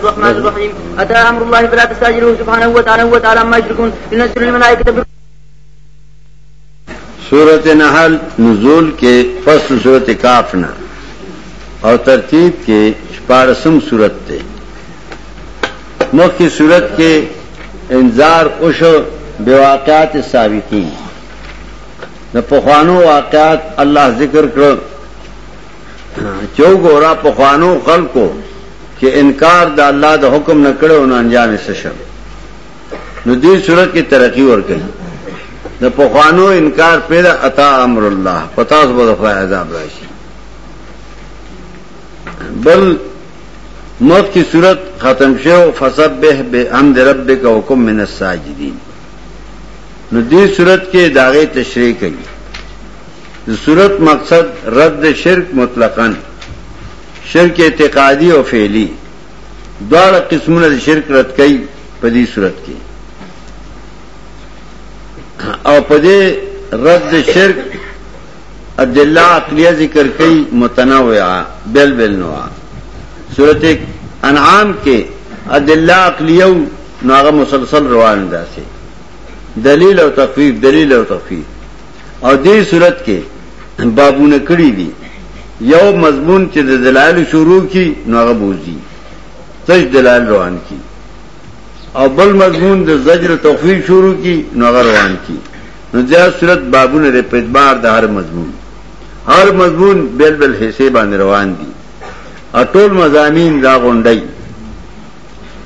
الرحمن الرحيم أتى أمر الله فلا تستعجلوه سبحانه وتعالى وتعالى ما يشركون ينزل الملائكة بر... سورت نحل نزول کے فصل سورت کافنا اور ترتیب کے پارسم سورت تے مخ کی صورت کے انظار اش و بے واقعات سابقین نہ پخوانو واقعات اللہ ذکر کر چو ګورا په خوانو خلکو چې انکار د الله د حکم نه کړو نه انجام یې څه نو دې صورت کې ترقی ورکړي د پخوانو انکار پیدا عطا امر الله پتا اوس به خدای عذاب راشي بل موت کی صورت ختم شو فسبح بحمد ربک وکم من الساجدین نو دې صورت کې داغه تشریح کړي د صورت مقصد رد شرک مطلقاً شرک اعتقادی او فعلی دواړه قسمونه د شرک رد کوي په دې صورت کې او په دې رد شرک ادله عقلیه ذکر کوي متنوعه بل بل نوع سورته انعام کې ادله عقلیه نو هغه مسلسل روان داسي دلیل او تخفیف دلیل او تخفیف او دې صورت کې بابونه کړی دي یو مضمون چې د دلایل شروع کی نو هغه بوزي تج دلایل روان کی او بل مضمون د زجر توفیق شروع کی نو هغه روان کی نو دا صورت بابونه لري په اعتبار د هر مضمون هر مضمون بل بل حصے باندې روان دي اټول مزامین دا غونډي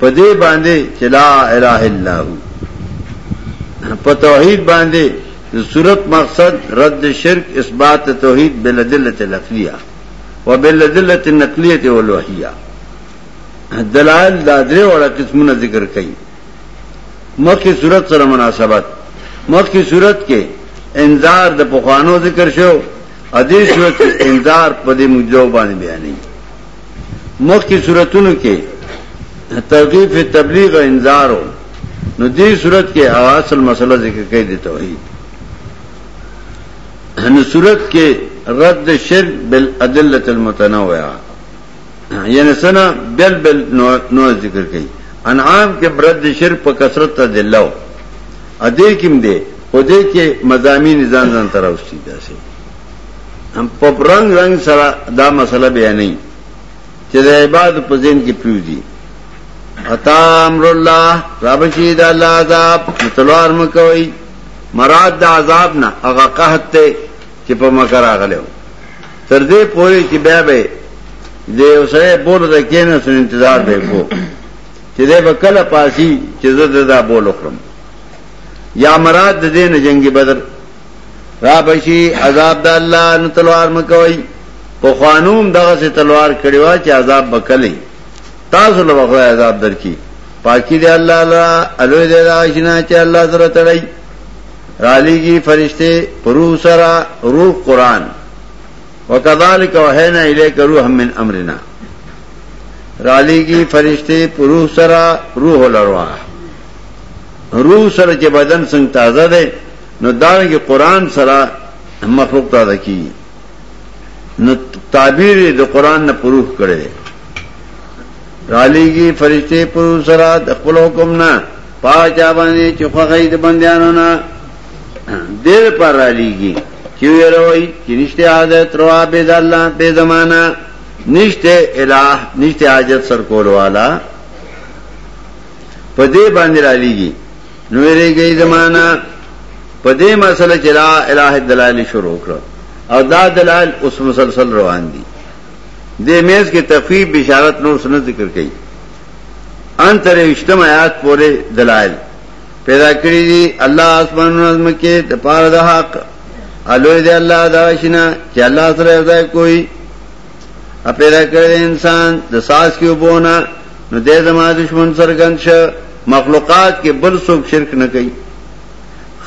په دې باندې چې لا اله الا هو په توحید باندې صورت مقصد رد شرک اثبات توحید بالدلت العقلیه وبالدلت النقلیه والوحیه دلائل دا درې وړه قسمونه ذکر کړي مخکې صورت سره مناسبت مخکې صورت کې انذار د پخوانو ذکر شو ادي صورت انذار په دې مجلو باندې بیانې مخکې صورتونو کې ترغیب فی تبلیغ او انذار نو دې صورت کې هغه اصل مسله ذکر کړي د توحید نو صورت کې رد شرک بالادله المتنوعه یعنی سنا بل بل نو ذکر کړي انعام کې رد شرک په کثرت ته دلو ا دې کې دې او دې کې مزامین ځان ځان تراوستي داسې هم په رنگ رنگ سره دا مسله بیانې چې د عباد په ذهن کې پیوځي عطا امر الله رابشي د الله عذاب تلوار مکوي مراد د عذاب نه هغه قحط ته چې په مکر راغلو تر دې پورې چې بیا به د یو سره بول د کینې سن انتظار به کو چې دې به کله پاسي چې زه دا بول وکړم یا مراد د دین جنگي بدر را بشي عذاب د الله نو تلوار مکوي په خوانوم دغه سي تلوار کړیوا چې عذاب بکلي تاسو له وغه عذاب درکې پاکي دی الله لا الوی دی دا شنه چې الله سره تړي رالیږي فرشته پرو سره روح قران وکذالک وحینا الیک روح من امرنا رالیږي فرشته پرو سره روح لروا روح سره چې بدن څنګه تازه دی نو دارنګ قران سره مخلوق ته دکی نو تعبیر د قران نه پروف کړي رالیږي فرشته پر سره د خپل حکم نه پاجا باندې چې خو غید بندیانو نه دیر پر رالیږي چې وروي چې نشته عادت روا به د الله به زمانہ نشته الہ نشته حاجت سر کول والا په دې باندې رالیږي نو ویریږي زمانہ په دې مسله چې لا الہ دلایل شروع کړ او دا دلایل اوس مسلسل روان دي د میز کې تخفیف بشارت نور سن ذکر کړي ان تر اجتماع آیات پورې دلایل پیدا کړی دي الله اسمانونو نظم کې د پاره د حق الوی دی الله دا شنه چې الله سره ځای کوئی اپیدا کړی انسان د ساس کې وبونه نو دې زما دشمن سرګند شه مخلوقات کې بل څوک شرک نه کوي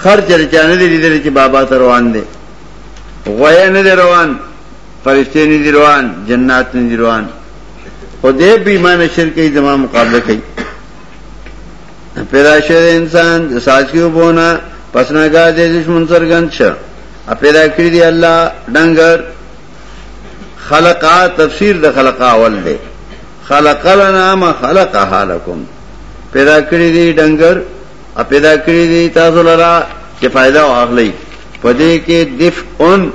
خر چرې چانه دي لیدل چې بابا تر روان دي غویا نه دي روان فرشتي نه دي روان جنات نه دي روان خو دې به ایمان شرک کوي زما مقابله کوي پیدا شوی انسان د ساس کې وبونه پسنګا دې دشمن سرګند شه اپیدا کړی دی الله ډنګر خلقا تفسیر د خلقا اول دی خلق لنا ما خلق حالکم پیدا کړی دی ډنګر ا پیدا کړی دی تاسو لرا چې फायदा واخلئ پدې کې دف اون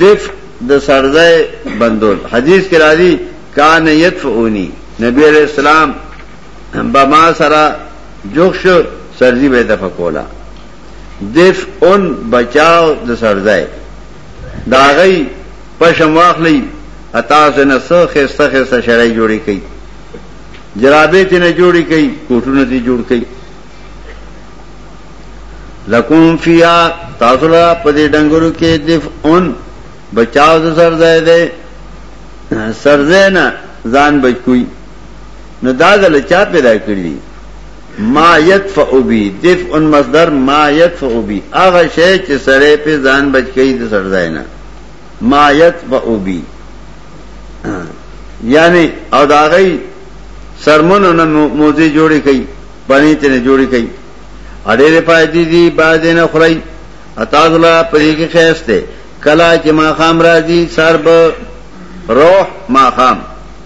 دف د سرځای بندول حدیث کې راځي کان یدفعونی نبی علیہ السلام بما سره جوخ شو سرزی به دفع کولا دف اون بچاو د سړځای دا غي پشم واخلی اتا سن سو خسته خسته شړای جوړی کئ جرابې ته نه جوړی کئ کوټونه ته جوړ کئ لکون فیا تاسو لا پدې ډنګرو کې دف اون بچاو د سړځای ده سړځای نه ځان بچ کوی نو دا دل چا پیدا کړی ما یدفع بی دفع مصدر ما یدفع بی هغه شی چې سره په ځان بچ کړي د سړځای نه ما یدفع بی یعنی او دا غي سرمنو نه موزي جوړي کړي باندې ته نه جوړي کړي اړې فائدې دي باندې نه خړای اتا ذلا پرې کې خېسته کلا چې ما خام راځي سرب روح ما خام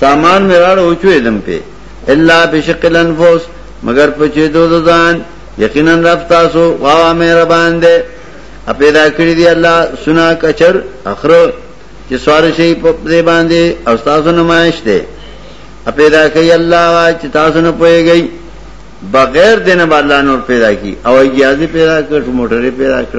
سامان مې راړ او چویدم په الا بشق الانفس مگر په چې دو ځان یقینا رب تاسو واوا مې را باندې اپیدا کړی دی الله سنا کچر اخرو چې سوار شي په دې باندې او تاسو نمایش دی اپیدا کوي الله وا چې تاسو نه پويږئ بغیر دینه باندې نور پیدا کی او اجازه پیدا کړ موټرې پیدا کړ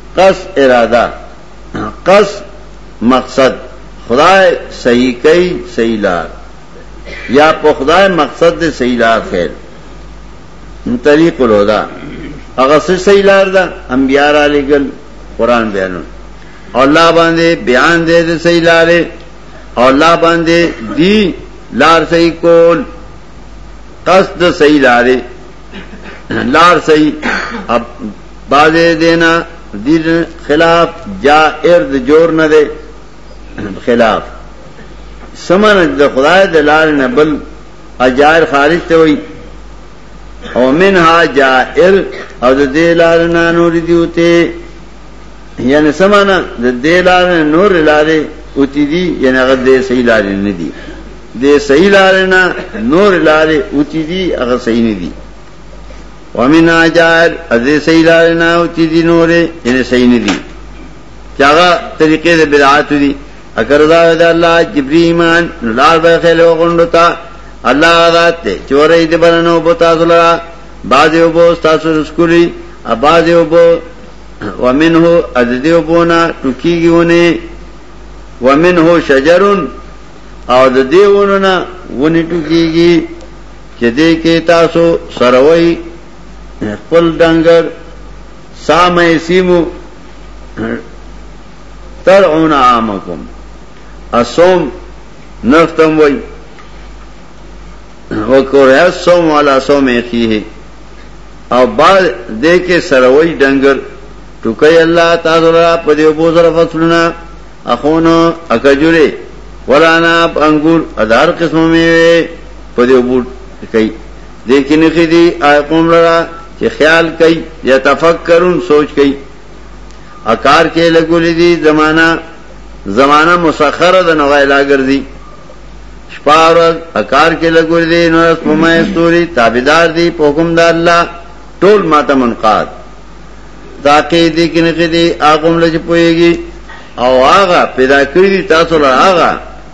قصد اراده قصد مقصد خدای صحیح کوي صحیح لار یا په خدای مقصد دې صحیح لار خیر طریق الهدى هغه څه صحیح لار ده انبیاء را لګل قران بیانو الله باندې بیان دې دې صحیح لارې الله باندې دی لار صحیح کول قصد صحیح لارې لار صحیح اب بازه دینا دیر خلاف جا ارد جور نه دی خلاف سمن د خدای د لار نه بل اجار خارج ته وي او منها جائر او د دې لار نه نور دیوته یعنی سمانا د دې لار نه نور لارې اوتی دي یعنی هغه دې صحیح لارې نه دي دې صحیح لارې نه نور لارې اوتی دي هغه صحیح نه دي ومن اجائر از دې صحیح لار نه او چې دي نورې یعنی صحیح نه دي چې هغه طریقې د بدعات دي اگر دا د الله جبري ایمان نو لار به خلو غوندو ته الله ذات ته چورې دې بننو بو تاسو لرا باز یو بو تاسو رسکولي اباز یو بو ومنه از دې وبونه ټکیږيونه ومنه شجرن او د دې ونه نه ونی ټکیږي چې دې کې تاسو سروي خپل ډنګر سامه سیمو ترعون عامکم اسوم نختم وای وکره اسوم والا اسوم اخیه او بعد دې کې سروي ډنګر ټوکې الله تعالی را په دې بو سره فصلونه اخونو اکجوري ورانه انګور ادار قسمه میوه په دې وبوټ کوي دې کې نه خېدي آی قوم لرا چې خیال کوي یا تفکرون سوچ کوي اکار کې لګولې دي زمانہ زمانہ مسخره د نوای لاګرځي شپار اکار کې لګولې دي نو سمه استوري تابعدار دي په حکم د الله ټول ماته منقاد تاکي دې کې نه خېدي آ قوم لږ پويږي او هغه پیدا کړی تاسو له هغه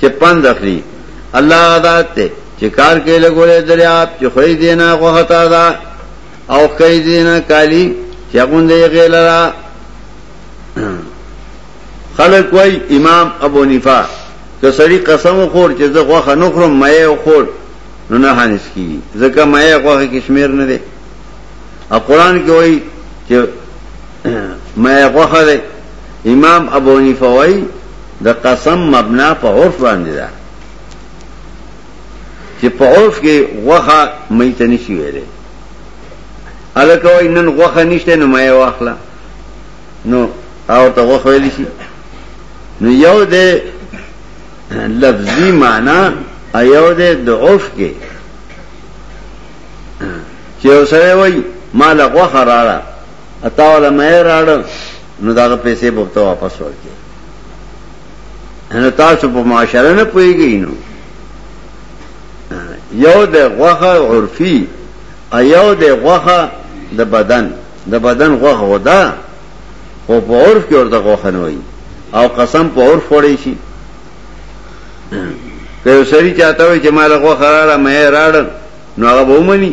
چې پند اخلي الله هغه ذات دی چې کار کوي له ګولې دریاب چې خوې دینه غوښه تازه او کوي دینه کالی چې غوندې غیلرا خلق وای امام ابو نفا که سړی قسم خور چې زه غوښه نه خورم مې خور نو نه حانس کی ځکه مې غوښه کشمیر نه دی او قران کې وای چې مې غوښه ده امام ابو نفا وای د قسم مبنا په عرف باندې ده چې په عرف کې غوخه مې ته نشي ویلې الکوي نن غوخه نشته نو مې واخلا نو او ته غوخه ویل شي نو یو دې لفظي معنی ایو دې د عرف کې چې اوسره وای مال غوخه راړه اتا ولا مې راړه نو دا پیسې بوته واپس ورکړي نو تاسو په معاشره نه پويږئ نو یو د غوخه عرفي ایو د غوخه د بدن د بدن غوخه ودا خو په عرف کې ورته غوخه نه وي او قسم په عرف وړي شي که یو سړی چاته وي چې مال غوخه راړه مې راړه نو هغه به ومني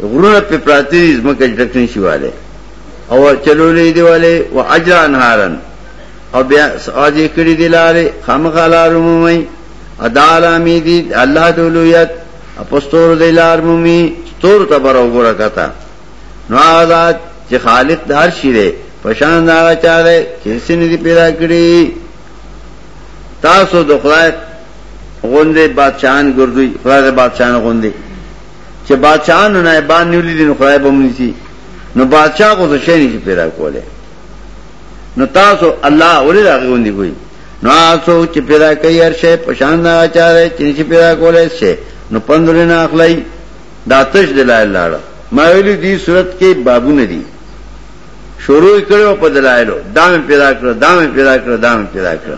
غرونه په پراتی دي زمکه ډک نشي والے او چلولې دی والے او اجر انهارن او بیا ساج کړي دی لارې خامخالار مومي ادالامی دي الله دولویت اپستور دی لار مومي ستور تبر وګوره کتا نو آزاد چې خالق دار شي دی پشان دا چاره چې سن دي پیدا کړی تاسو د خدای غوندې بادشاہان ګرځوي خدای د بادشاہان غوندې چې بادشاہان نه بان نیولې دي نو خدای به مونږ سي نو بادشاہ کو څه شي نه پیدا کوله نو تاسو الله ولې راغی غوندې کوي نو تاسو چې پیدا کوي هر شی په شان نه اچاره چې چې پیدا کولای شي نو پندره نه اخلي داتش دلایل لاړه ما ویلي دي صورت کې بابونه دي شروع یې کړو په دلایلو دا مې پیدا کړ دا مې پیدا کړ دا مې پیدا کړ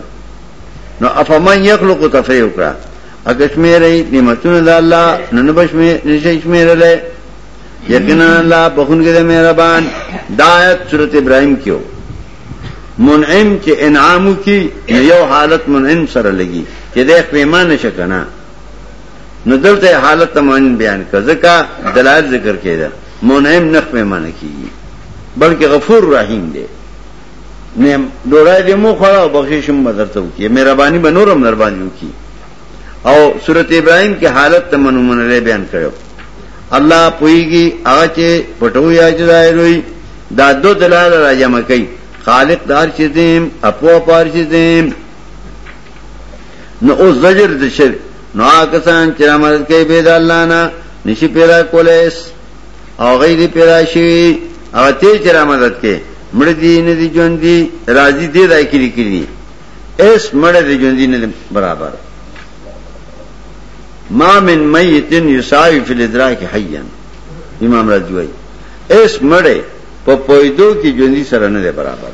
نو افمن یخلق تفریح وکړه اګه شمیرې نعمتونه د الله نو نه بشمه نشي شمیرلې یقینا الله بخونګې د مهربان دا آیت سورته ابراهیم کې منعم چې انعام کی یو حالت منعم سره لګي چې د پیمانه شکنه نو دلته حالت تمن بیان کړه ځکه دلایل ذکر کړه منعم نه پیمانه کیږي بلکې غفور رحیم دی نه ډوړای دې مو خړا او بخشش هم بدرته وکي مهرباني به نورم نر باندې وکي او سورته ابراهيم کې حالت ته منومن لري بیان کړو الله پويږي هغه چې پټوي یا چې ظاهر وي دا دو دلال راځم کوي خالق دار چې دیم اپو پار چې دیم نو اوس زجر د شر نو آکسان چې مدد کوي به د الله نه نشي پیدا کولای او غیر پیدا شي او ته چې مدد کوي مړ دي نه دي ژوند دي راضي دي راي کړی کړی اس مړ دي ژوند دي نه برابر ما من میت یساوی فی الادراک حیا امام رازی وایي اس مړ په پویدو کې ژوند سره نه برابر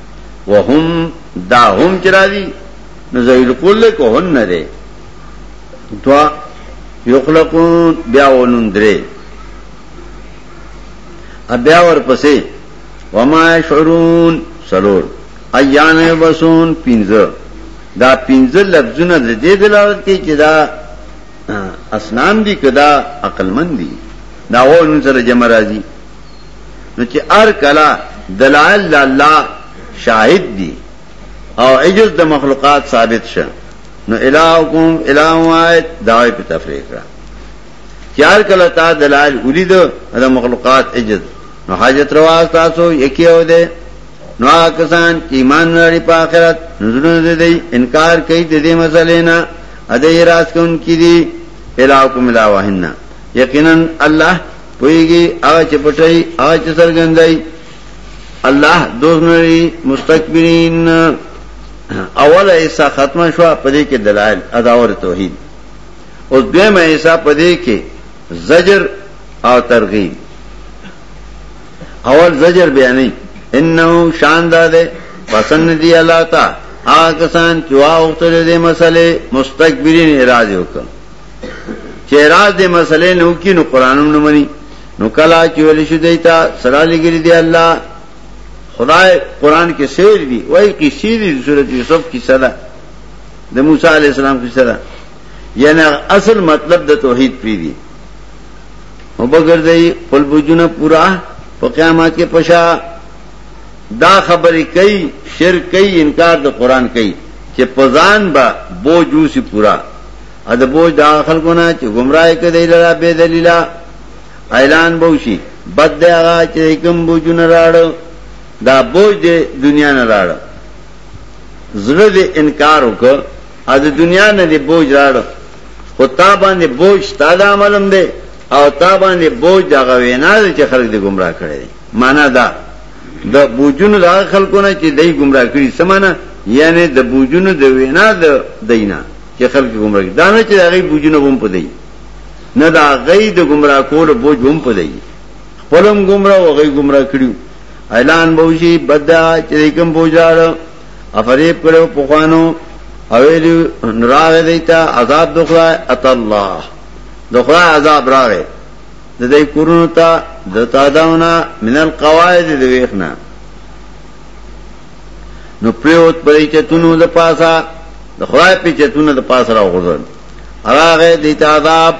وهم دا هم چرا دی نزویل کل کو هن نده دوا یخلقون بیا ونون درې بیا ورپسې وما شعرون سلور ایان بسون پینځه دا پینځه لفظونه د دې دلالت کوي چې دا اسنام دي کدا عقل مند دي دا وونه سره جمع راځي نو چې ار کلا دلائل دا اللہ شاہد دی او عجز دا مخلوقات ثابت شا نو الہکم الہ وائد دعوی پی تفریح کرا چې ار کلا تا دلائل اولی دا دا مخلوقات عجز نو حاجت رواز تاسو یکی او دے نو آکسان چی ایمان ناری پا آخرت نزلون دے دی انکار کئی دے دی مسئلینا ادھے راست کن کی دی الہکم الہ وحنہ یقینا اللہ پویږي هغه چې پټي هغه چې سرګندای الله دوز نری مستكبرین اوله ایسا ختمه شو پدې کې دلایل اداور توحید اوس دیمه ایسا پدې کې زجر او ترغیب اول زجر بیانې انه شاندار ده پسند دی الله تا آکسان چوا اوتر دے مسئلے مستقبرین اراضی حکم چې راز دې مسلې نه وکي نو قران هم نه مني نو کلا چې ویل شو دیتا سره لګري دی الله خدای قران کې سیر دی وای کی سیر دی سورۃ یوسف کې صدا د موسی علی السلام کې صدا یعنی اصل مطلب د توحید پی دی وبګردای خپل بوجونه پورا په قیامت کې پشا دا خبرې کوي شرک کوي انکار د قران کوي چې پزان با بوجو سی پورا ا د بوج دا خلکو نه چې گمراه کړي لرا به دلیلا اعلان بوشي بد دی هغه چې کوم بوجونه راړ دا بوج دی دنیا نه راړ زړه دې انکار وکړ ا د دنیا نه دې بوج راړ خو تا باندې بوج ستاد عملم دی او تا باندې بوج دا غوینا چې خلک دې گمراه کړي معنا دا د بوجونو د خلکو نه چې دای گمراه کړي سمانه یعنی د بوجونو د وینا د دینه چې خلک ګمراه دي دا نه چې هغه بوجونه هم پدې نه دا غي د ګمراه کول بوج هم پدې خپلم ګمراه او غي ګمراه کړیو اعلان بوجي بدا چې کوم بوجاړه افریب کړو په خوانو او راغ دیتا عذاب دخلا ات الله دخلا عذاب راغ د دې کورونو ته د تاداونه من القواعد د ویخنه نو پریوت پر چتونو د پاسا د خدای په چتونو د پاسا را غوزن اراغه د عذاب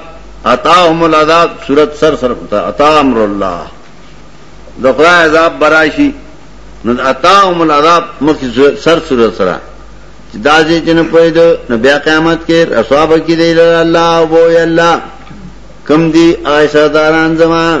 عطاهم العذاب صورت سر سر پتا عطا امر الله د خدای عذاب براشي نو عطاهم العذاب مخ سر صورت سره دا دې چې نه پوهید نو بیا قیامت کې اسواب کې دی الله او بو الله کم دی آیسا داران زمان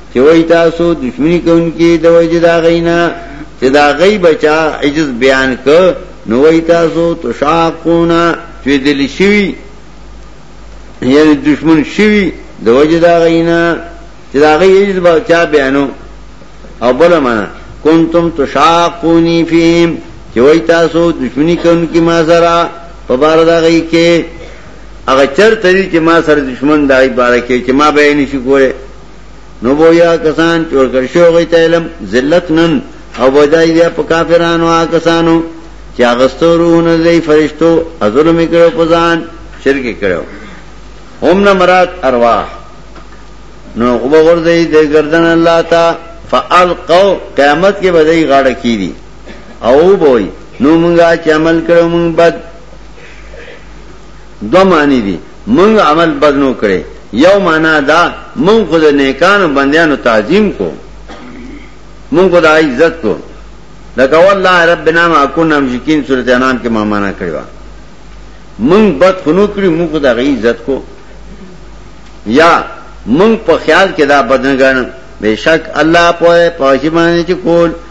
چې وای تاسو دښمنی کوونکې د وجه دا غینا چې دا غی بچا عجز بیان ک نو وای تاسو تشاقونا چې دل شوی یعنی دشمن شوی د وجه دا غینا چې دا غی عجز بچا بیانو او بل معنا کنتم تشاقونی فیم چې وای تاسو دښمنی کوونکې ما سره په بار دا غی کې هغه چر تری چې ما سره دشمن دای بار کې چې ما به نشي کوله نو بویا کسان چور کرشو غی تا علم ذلت نن او بدای بیا په کافرانو آ کسانو چې اغستو روحونه دی فرشتو ظلم کړو په ځان شرک کړو هم نه مراد ارواح نو غوبه ورځي د گردن الله تا فالقوا قیامت کې بدای غاړه کیدی او بوئی نو مونږه چې عمل کړو مونږ بد دوه معنی دي، موږ عمل بد نو کړی، یو مانا دا موږ خو د نیکانو بندیانو تعظیم کو، موږ خو د هغه عزت کو، لکه والله ربنا ما کنا مشرکین سورت انعام کې ما معنا کړی و موږ بد خو نو کړی، موږ خو د هغه عزت کو یا موږ په خیال کې دا بدنګان بشک الله په پوهی باندې چې کول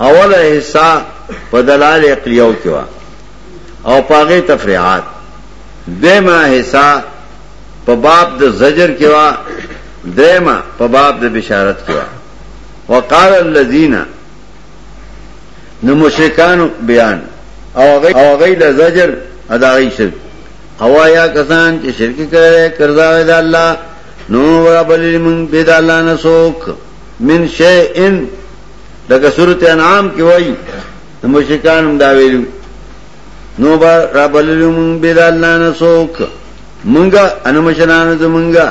اوله حصہ په دلائل عقلیو کې وا او پاغه تفریعات دیمه حصہ په باب د زجر کې وا دیمه په باب د بشارت کې وا وقال الذين نو مشرکان بیان او غی او غی د زجر اداغی شرک او یا کسان چې شرک کړي قرضا وې د الله نو ورا بلې مونږ به د الله نه سوک من شیئن لکه سورت انعام کې وایي د مشرکان هم دا ویلو نو با را بللو مونږ بيد الله نه څوک مونږه ان مشران زمونږه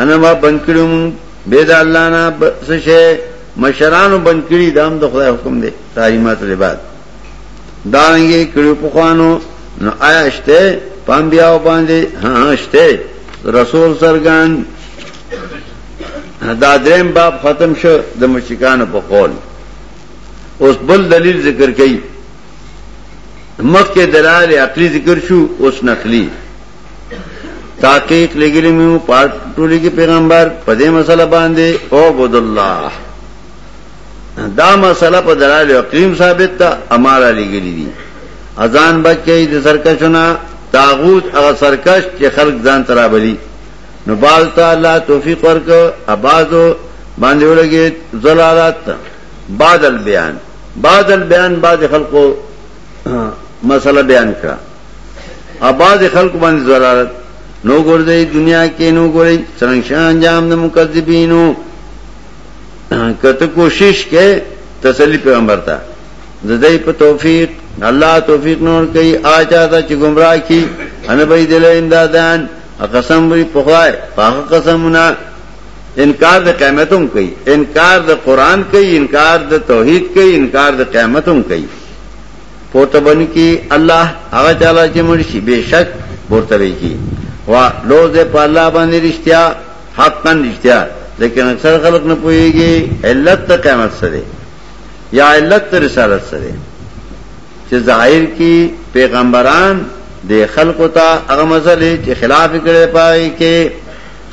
ان ما بند کړو مونږ بيد الله نه څه شي مشرانو بند کړی دام د خدای حکم دی تعلیمات لري بعد دا رنګي کړو په خوانو نو آیا شته پام بیا باندې ها شته رسول سرګان دا دریم باب ختم شو د مشکانو په قول اوس بل دلیل ذکر کړي مخکې دلال عقلی ذکر شو اوس نقلی تحقیق لګلی مې پارت ټولي کې پیغمبر په دې مسله باندې او عبد الله دا مسله په دلال عقلیم ثابت ده اماره لګلی دي اذان بچي د سرکښونه تاغوت هغه سرکښ چې خلق ځان ترابلی نو باز ته الله توفیق ورک ابازو باندې ولګي زلالات بعد البيان بعد البيان بعد خلقو مسله بیان کړه اباز خلق باندې زلالت نو ګورځي دنیا کې نو ګوري څنګه شان جام د مکذبینو کته کوشش کې تسلی پیغمبر ته د دې په توفیق الله توفیق نور کوي آچا ته چې گمراه کی ان به دل امدادان قسم وی په خدای پاک قسمونه انکار د قیامت هم کوي انکار د قران کوي انکار د توحید کوي انکار د قیامت هم کوي پورته باندې کې الله هغه چاله چې مرشي بشک پورته وی کی وا لو دې په الله باندې رښتیا حقا رښتیا لیکن اکثر خلق نه پوهیږي علت ته قیامت سره یا علت ته رسالت سره چې ظاهر کې پیغمبران د خلکو ته هغه مسلې چې خلاف کړي پای کې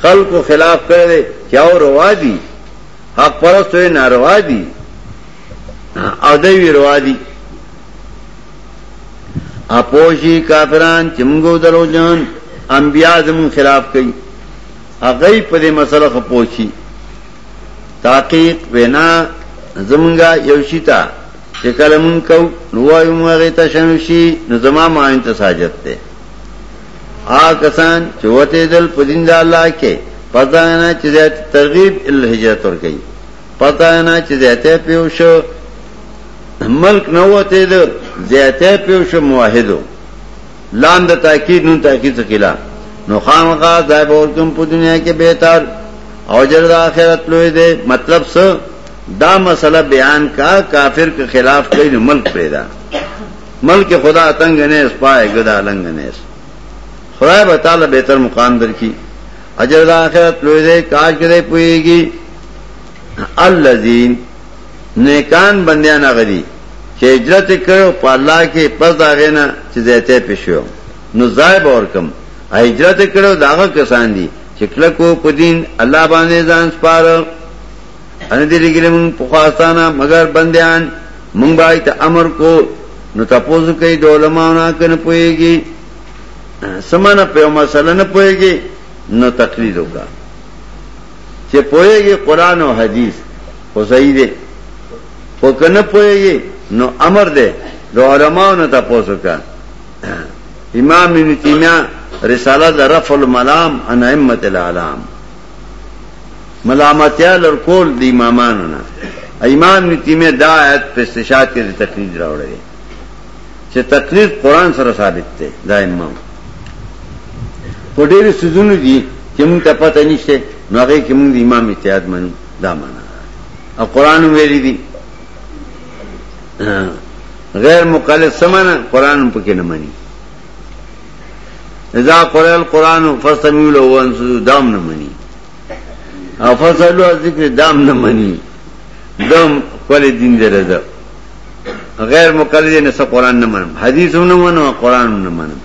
خلکو خلاف کړي چې او روا دي حق پرستو ناروا دي او دوی روا دي اپوشي کافران چې موږ درو جان انبیا زمون خلاف کوي هغه په دې مسله خپوشي تحقیق وینا زمونږه یو شیتا چې کله مونږ کو نو وایو مونږ هغه ته شامل شي نو زما ماین ته ساجت ده آ کسان چې وته دل په دین د الله کې پتا نه چې زیات ترغیب ال هجرت ور کوي پتا نه چې زیاته پیو شو ملک نه وته دل زیاته پیو شو موحدو لاند تاکید نو تاکید څخه نو خامخا ځای به ورکم په دنیا کې بهتر او جر د آخرت لوی دی مطلب څه دا مسئلہ بیان کا کافر کے خلاف کئی نو ملک پیدا ملک خدا تنگ نیس پائے گدا لنگ نیس خدا بتالا بہتر مقام در کی اجر دا آخرت لوی دے کاش کرے پوئے گی الذین نیکان بندیان غری چې هجرت کړو په الله کې پس دا غینا چې زیته پښو نو زایب اور کم هجرت کړو داغه کسان دي چې کلکو په دین الله باندې ځان سپارو ان دې لګلې مونږ په خواستانه مگر بندیان مونږ باید ته امر کو نو تاسو کوي د علماو نه کنه پويږي سمانه په مسله نه پويږي نو تقلید وکا چې پويږي قران او حديث خو صحیح دي خو کنه پويږي نو امر دې د علماو نه تاسو کا امام ابن تیمیہ رسالہ د رفع الملام عن ائمه العلام ملامتیا لرکول د امامانو نه امام نتیمه دا آیت په استشهاد کې د تقلید راوړی چې تقلید قران سره ثابت دی دا امام په ډېرو سيزونو دي چې موږ ته پته نشته نو هغه کې موږ د امام اتحاد منو دا معنا او قران ویل دي غیر مقلد سمانه قران په کې نه مانی اذا قرأ القرآن فاستمعوا له وانصتوا دام نه مني او فصلوا ذکر دام نه مني دم خپل دین دره ده غیر مقلد نه څه قرآن نه منم حدیث هم نه منم قرآن هم نه منم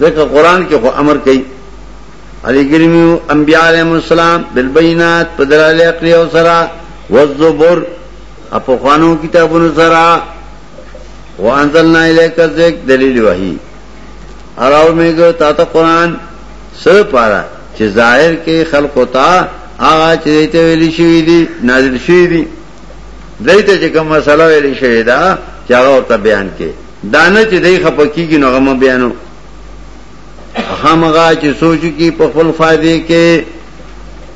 ځکه قرآن کې خو امر کوي علی ګرمیو انبیاء علیهم السلام بالبينات په دلایل عقلی او سره والزبر په خوانو کتابونو سره وانزلنا الیک الذکر دلیل وحی اراو میګو تا ته قران سره پارا چې ظاهر کې خلق ہوتا هغه چې ته ویل شي دي نازل شي دي دایته چې کوم مسله ویل شي دا چې هغه ورته بیان کې دانه چې دای خپکیږي نو هغه بیانو هغه مغا چې سوچ کی په خپل فائدې کې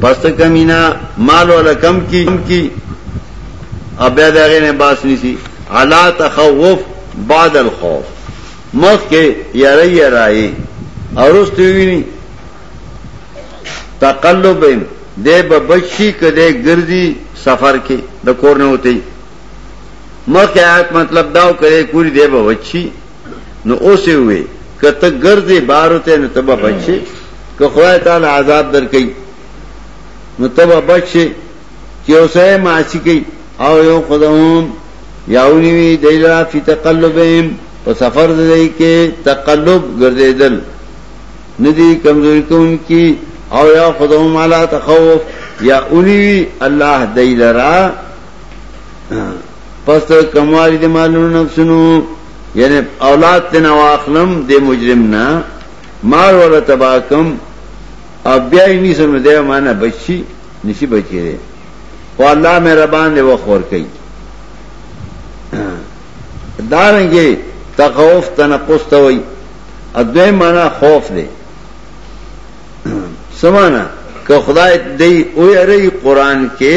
پست کمینا مال والا کم کی کم کی اب بیا داغه نه باس نیسی علا تخوف بعد الخوف مخ کې یری یرای اورستو ویني تقلب دې ببشي کده ګرځي سفر کې د کور نه وتی مخ آیات مطلب داو کړي کوری دې ببشي نو اوسې وې کته ګرځې بارو ته نو تبه بچي که خدای تعالی عذاب درکې نو تبه بچي چې اوسه معاصي کوي او یو خداوم یاونی وی دیلا فی تقلبهم په سفر دی کې تقلب ګرځیدل ندی کمزوری کون کی او یا خداوم علا تخوف یا اونی وی الله دیلرا پس ته کموالی دی مالونو نفسونو یعنی اولاد تینا واخلم دی مجرم نا مال والا تباکم او بیای نیسم نو دیو مانا بچی نشی بچی دی خو اللہ میں ربان دی وخور کئی دارنگی تخوف تنقص توئی ادوی مانا خوف دی سمانا کہ خدا دی اوی اری قرآن کے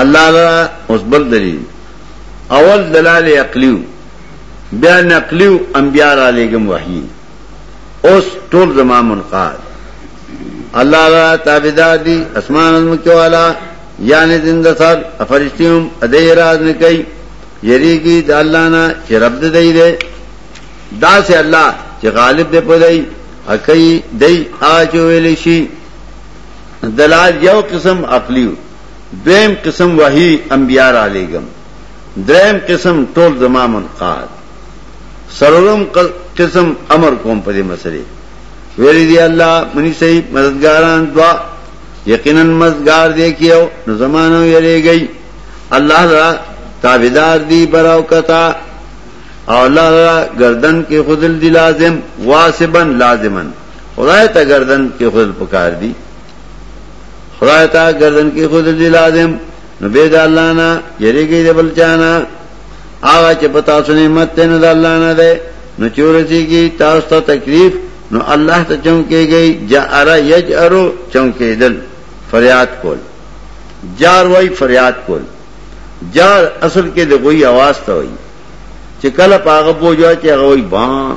الله لرا اوس بل دلیل اول دلال عقلیو بیا نقلیو انبیاء را لګم وحی اوس ټول زما منقاد الله لرا تابعدار دي اسمان زمکه والا یعنی زنده سر فرشتیوم ادی راز نه کوي یریږي د الله نه چې رب دې دی دی دا سه الله چې غالب دې پدای حقي دی آچو ویل شي دلال یو قسم عقلی دویم قسم وحی انبیاء را لېګم دریم قسم ټول زما منقاد سرورم قسم امر کوم په دې مسلې ویری دی الله منی سي مددګاران دعا یقینا مددګار دی کیو نو زمانو یریږي الله را تابعدار دی براو کتا او الله را گردن کې خودل دی لازم واسبن لازمن خدای ته گردن کې خود پکار دي خدای ته گردن کې خود دي لازم نو به د الله نه یریږي د بل چانا هغه چې پتا سو نعمت ته نه د الله نه ده نو چورسي کی تاسو ته تکلیف نو الله ته چون کېږي جار یجرو چون کېدل فریاد کول جار وای فریاد کول جار اصل کې د غوي आवाज ته وای چې کله پاغه بوجو چې غوي بان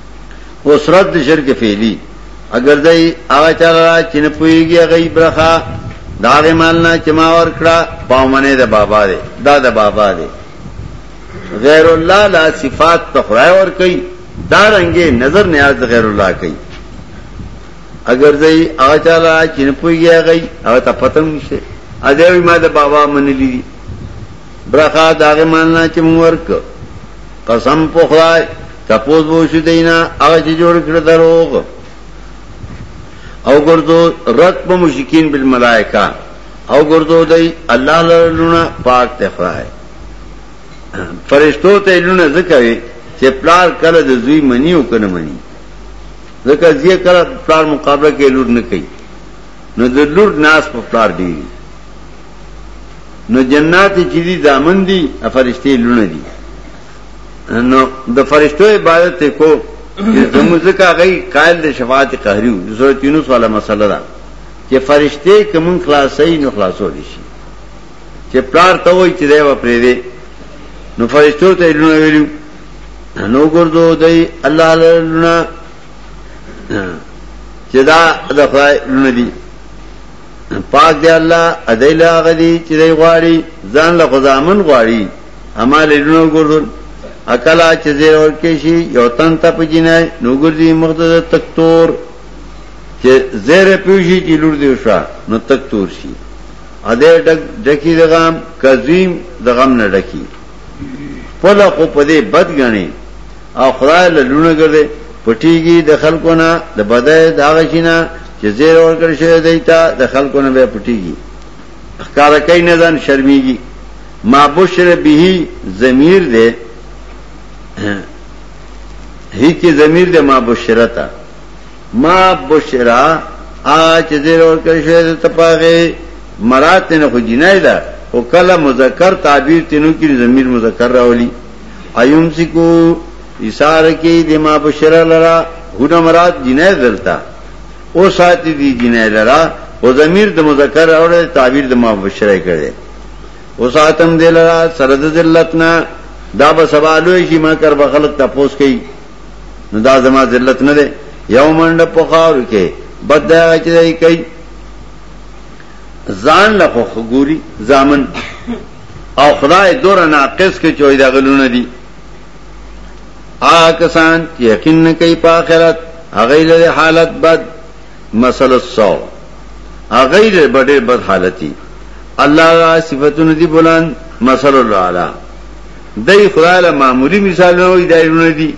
او سرت د شرک فعلی اگر دای هغه چاله چې نه پويږي هغه برخه دا غي مال نه چې ما ور کړه پاومنه د بابا دی دا د بابا دی غیر الله لا صفات په خدای ور کوي دا رنګه نظر نیاز د غیر الله کوي اگر دای هغه چاله چې نه پويږي هغه هغه ته پتم نشته ا دې ما د بابا منلی برخه دا غي مال نه چې مو ورک قسم په خدای تپوس به وشي دینه هغه چې جوړ کړ دروغ او ګردو رد په مشکین بالملائکه او ګردو دی الله لرونه پاک ته خدای فرشتو ته لونه ذکر چې پلار کله د زوی منی او کنه منی ځکه زیه کله پلار مقابله کې لور نه کوي نو د لور ناس په پلار دی نو جنات چې دي دامن دي فرشتي لونه دي نو د فرشتو عبادت کو زموږه غي قائل د شفاعت قهري ضرورت یونس والا مسله ده چې فرشتي کوم خلاصي نو خلاصو دي شي چې پلار ته وای چې دی و پرې دی نو فرشتو ته لونه ویلو نو ګردو دی الله لونه چې دا د خدای لونه دي پاک دی الله ادای له هغه دی چې دی غواړي ځان له غزامن غواړي امال لرونو ګرځول اکلا چې زیر اور کې شي یو تن ته په جنای نو ګرځي مقدس تکتور چې زیر پیوشي چې لور دی وشا نو تکتور شي اده ډک ډکی د غم کظیم د غم نه ډکی پله خو په دې بد غني او خدای له لونه ګرځي پټيږي د خلکو نه د بدای داغه شینه چې زیر اور کړی شوی دی ته د خلکو نه به پټيږي اخکار کوي نه ځان شرمېږي ما بشر به ضمیر دی هی کې ضمیر دی ما بشرتا ما بشرا آج زیر اور کړی شوی دی ته پاغه مراد نه خو جنای ده او کله مذکر تعبیر تینو کې ضمیر مذکر راولي ایم سکو ایثار کې د ما بشرا لرا هونه مراد جنې دلتا او ساتي دي جنې لرا او ضمیر د مذکر او تعبیر د ما بشرا کړي او ساتم دې لرا سرد ذلتنا دا به سوالو شي ما کر به خلق تاسو کوي نو دا زما ذلت نه ده یو منډه په خاور کې بد دا چې کوي ځان له خو خګوري ځامن او خدای دور ناقص کې چوي دا غلونه دي آکسان یقین نه کوي په آخرت هغه له حالت بد مسل الصو هغه له بډې بد حالتي الله را صفاتونه دي بلند مسل الاعلى دای خدای له معمولی مثالونه وي دایونه دي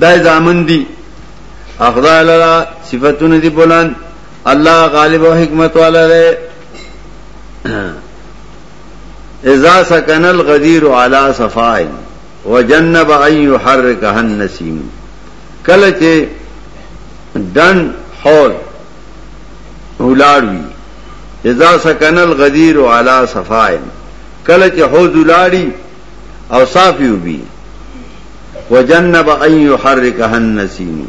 دای ځامن دي اخدای لرا صفاتونه دي بلند الله غالب او حکمت والا دی اذا سكن الغدير على صفاء وجنب ان يحركها النسيم کله چې دن حول ولاړوي اذا سكن الغدير على صفاء کله چې حوض ولاړي او صافي وبي وجنب ان يحركها النسيم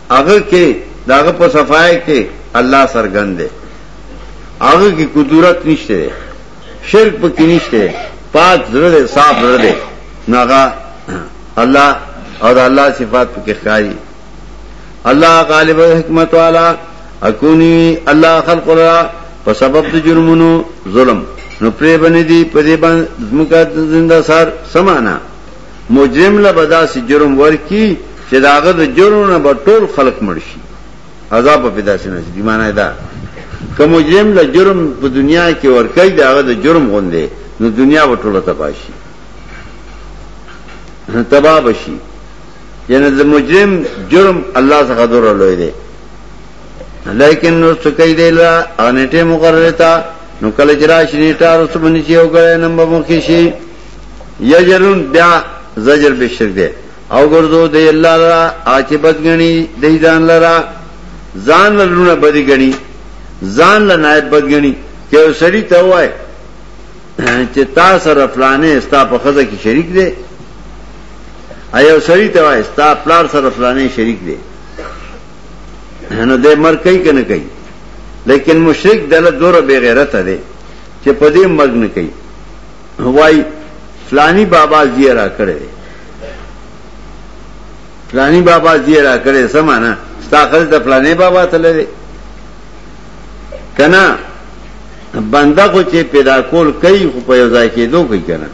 هغه کې د هغه په صفای کې الله څرګند دی هغه کې کدورت نشته دی شرک په کې نشته پاک زړه دی صاف زړه دی نو هغه الله او د الله صفات په کې ښکاري الله غالب حکمت والا اكوني الله خلق را په سبب د جرمونو ظلم نو پرې باندې دی په دې باندې زمکه زنده سر سمانا مجرم له به داسې جرم ورکړي چې د هغه د جرم نه به ټول خلک مړ شي عذاب به پې داسې نازل کړي معنی دا که مجرم له جرم په دنیا کې ورکوي د هغه د جرم غوندې نو دنیا به ټوله تباه شي تباه به شي یعنی د مجرم جرم الله څخه دوره لوی دی لیکن نو سکی دی لا انټه مقرره تا نو کله چې راشي نیټه رسو باندې چې یو غړې نمبر مخکې شي یجرون بیا زجر به شرک دی او ګرځو دی الله لرا عاقبت غنی دی ځان لرا ځان لرونه بدی غنی ځان له نائب بد غنی که سړی ته وای چې تا سره فلانه استا په خزه کې شریک دی ایو سړی ته وای استا پلار سره فلانه شریک دی نو دې مر کوي کنه کوي لیکن مشرک دله دور بے غیرت دی چې په دې مرګ نه کوي وای فلانی بابا زیه را کړی دی فلانی بابا زیه را کړی سمانه ستا خل ته فلانی بابا ته لري کنا بنده خو چې پیدا کول کوي خو په یو ځای کېدو کوي کنه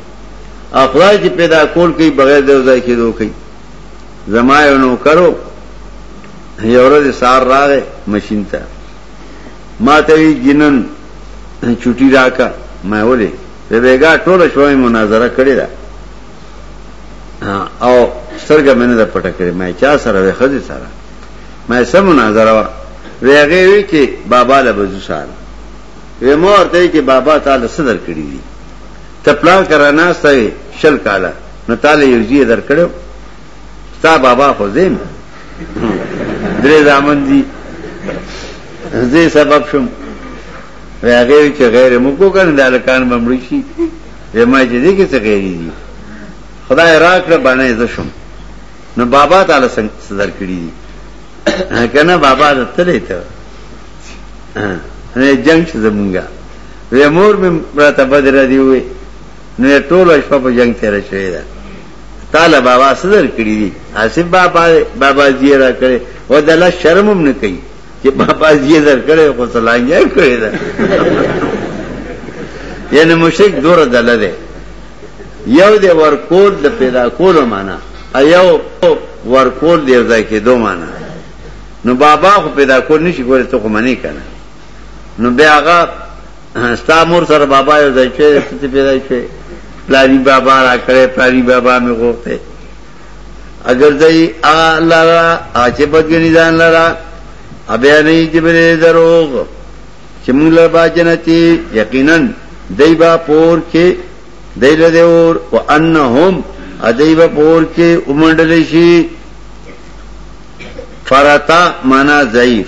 اخلاق چې پیدا کول کوي بغیر د یو ځای کېدو کوي زما یو نو کرو یو ورځ سار راغې ماشین ته ماته وی جنن چټی راکا ما ولې د بیګا ټوله شوې مناظره کړې ده او سترګه مې نه پټه کړې ما چا سره وې خزي سره ما سم مناظره وا ویغه وی چې بابا له بزو سره وې مو ورته چې بابا تعالی صدر کړی دي ته پلان کرا نه شل کاله نو تعالی یو زی در کړو ستا بابا خو زیم درې زامن دي زه سبب شم هغه چې غیر مو کو کنه د الکان بمړی شي زما چې دې کې څه غیری دي خدای راکړه باندې زه شم نو بابا تعالی څنګه صدر کړی دي کنه بابا د تلې ته نه جنگ څه زمونږه وې مور مې راته بدر دی وې نو ټول شپه په جنگ تیر شوی دا تعالی بابا صدر کړی دی آصف بابا بابا جی را کړی و د الله شرم هم نه کوي چې بابا جی در کړی خو سلانګیا کړی دا یعنی مشرک دور دله دی یو دی ورکول د پیدا کولو معنا ایو ورکول دی ځای کې دوه معنا نو بابا خو پیدا کول نشي کولای ته خو منی کنه نو بیا هغه ستا مور سره بابا یو ځای شوی ته ته پیدا شوی پلاری بابا را کړی پلاری بابا مې غوښته اگر دای الله را چې بدګنی ځان لرا ابیا نه چې بلې دروغ چې موږ له با جنتی یقینا دای با پور کې دای له اور او انهم ادای با پور کې اومندل شي فرتا معنا ضعیف